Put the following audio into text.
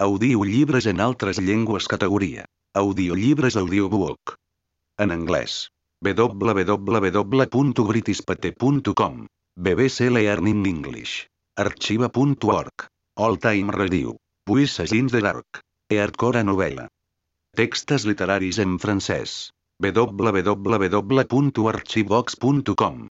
Audiollibres en altres llengües categoria. Audiollibres audiobook. En anglès. www.britispate.com BBC Learning English. Arxiva.org. All Time Review. Puisses in the Dark. E Hardcore novel·la. Textes literaris en francès. www.arxivox.com